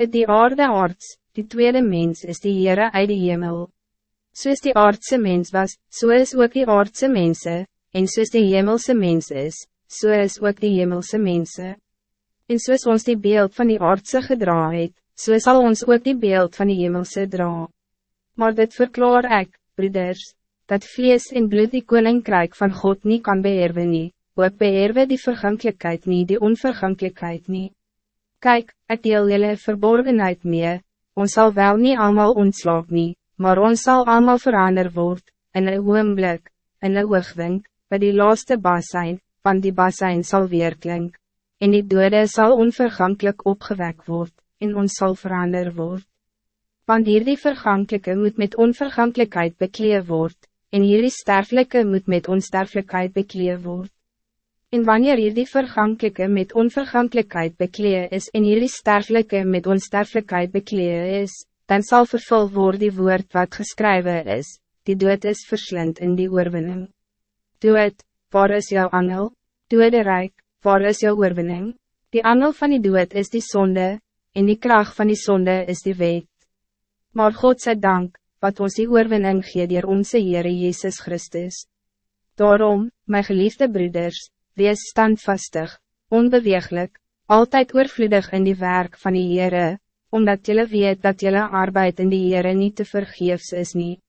Het die aarde arts, die tweede mens is die Heere uit die hemel. Soos die aardse mens was, so is ook die aardse mense, en soos die hemelse mens is, so is ook die hemelse mense. En soos ons die beeld van die aardse gedra het, so zal ons ook die beeld van die hemelse dra. Maar dit verklaar ik, broeders, dat vlees en bloed die koninkrijk van God niet kan beërven nie, ook beërven die vergankelijkheid niet die onvergankelijkheid niet. Kijk, ik deel jullie verborgenheid mee, ons zal wel niet allemaal ontslag nie, maar ons zal allemaal verander word, in een oomblik, in een oogwink, by die laaste basijn, van die basijn zal weer klink, en die dode zal onvergankelijk opgewekt worden, en ons zal verander word. Want hier die vergankelijke moet met onvergankelijkheid bekleed word, en hier die sterfelijke moet met onsterfelijkheid bekleed word. En wanneer hier die vergankelijke met onvergankelijkheid bekleed is en hier die sterfelijke met onsterfelijkheid bekleed is, dan zal vervul worden die woord wat geschreven is, die dood is verslind in die oorwinning. Dood, waar is jouw angel? Dode rijk, waar is jouw oorwinning? Die angel van die dood is die zonde, en die kracht van die zonde is die wet. Maar God zij dank, wat ons die oorwinning gee dier onze Heere Jezus Christus. Daarom, mijn geliefde broeders, wees standvastig, onbeweeglijk, altijd oorvloedig in die werk van die Heere, omdat jullie weet dat jullie arbeid in die Heere niet te vergeefs is niet.